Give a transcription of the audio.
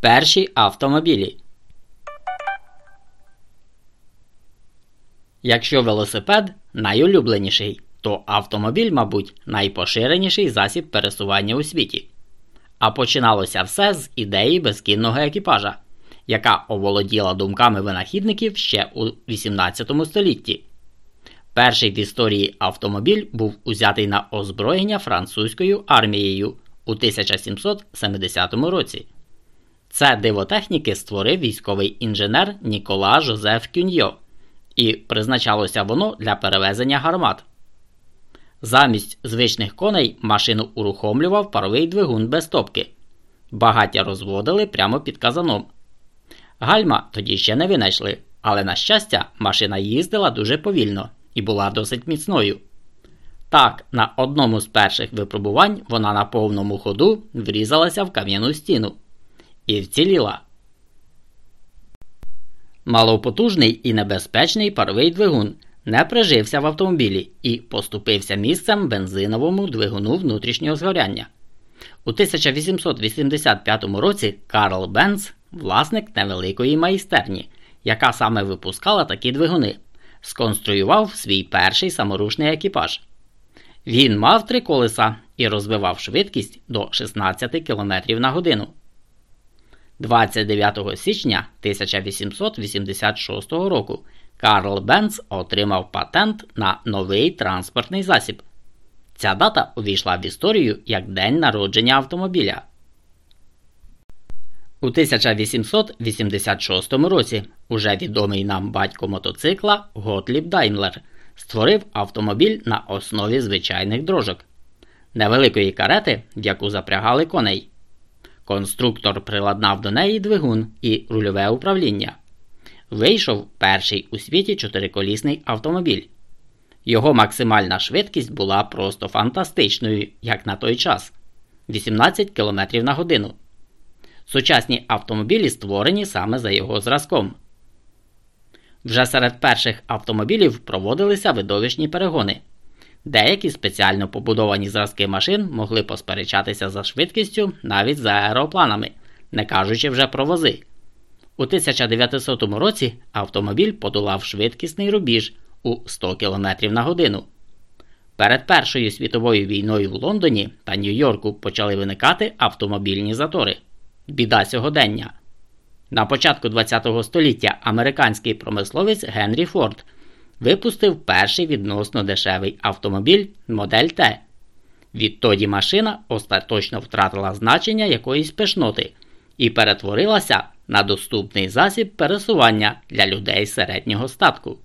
Перші автомобілі. Якщо велосипед найулюбленіший, то автомобіль, мабуть, найпоширеніший засіб пересування у світі. А починалося все з ідеї безкінного екіпажа, яка оволоділа думками винахідників ще у 18 столітті. Перший в історії автомобіль був узятий на озброєння французькою армією у 1770 році. Це диво техніки створив військовий інженер Нікола Жозеф Кюньйо, і призначалося воно для перевезення гармат. Замість звичних коней машину урухомлював паровий двигун без топки. Багаття розводили прямо під казаном. Гальма тоді ще не винайшли, але, на щастя, машина їздила дуже повільно і була досить міцною. Так, на одному з перших випробувань вона на повному ходу врізалася в кам'яну стіну і вціліла. Малопотужний і небезпечний паровий двигун не прижився в автомобілі і поступився місцем бензиновому двигуну внутрішнього згоряння. У 1885 році Карл Бенц, власник невеликої майстерні, яка саме випускала такі двигуни, сконструював свій перший саморушний екіпаж. Він мав три колеса і розвивав швидкість до 16 км на годину. 29 січня 1886 року Карл Бенц отримав патент на новий транспортний засіб. Ця дата увійшла в історію як день народження автомобіля. У 1886 році уже відомий нам батько мотоцикла Готліб Даймлер створив автомобіль на основі звичайних дрожок, невеликої карети, в яку запрягали коней. Конструктор приладнав до неї двигун і рульове управління. Вийшов перший у світі чотириколісний автомобіль. Його максимальна швидкість була просто фантастичною, як на той час 18 км на годину. Сучасні автомобілі створені саме за його зразком. Вже серед перших автомобілів проводилися видовищні перегони. Деякі спеціально побудовані зразки машин могли посперечатися за швидкістю навіть за аеропланами, не кажучи вже про вози. У 1900 році автомобіль подолав швидкісний рубіж у 100 км на годину. Перед Першою світовою війною в Лондоні та Нью-Йорку почали виникати автомобільні затори. Біда сьогодення. На початку ХХ століття американський промисловець Генрі Форд випустив перший відносно дешевий автомобіль Модель Т. Відтоді машина остаточно втратила значення якоїсь пишноти і перетворилася на доступний засіб пересування для людей середнього статку.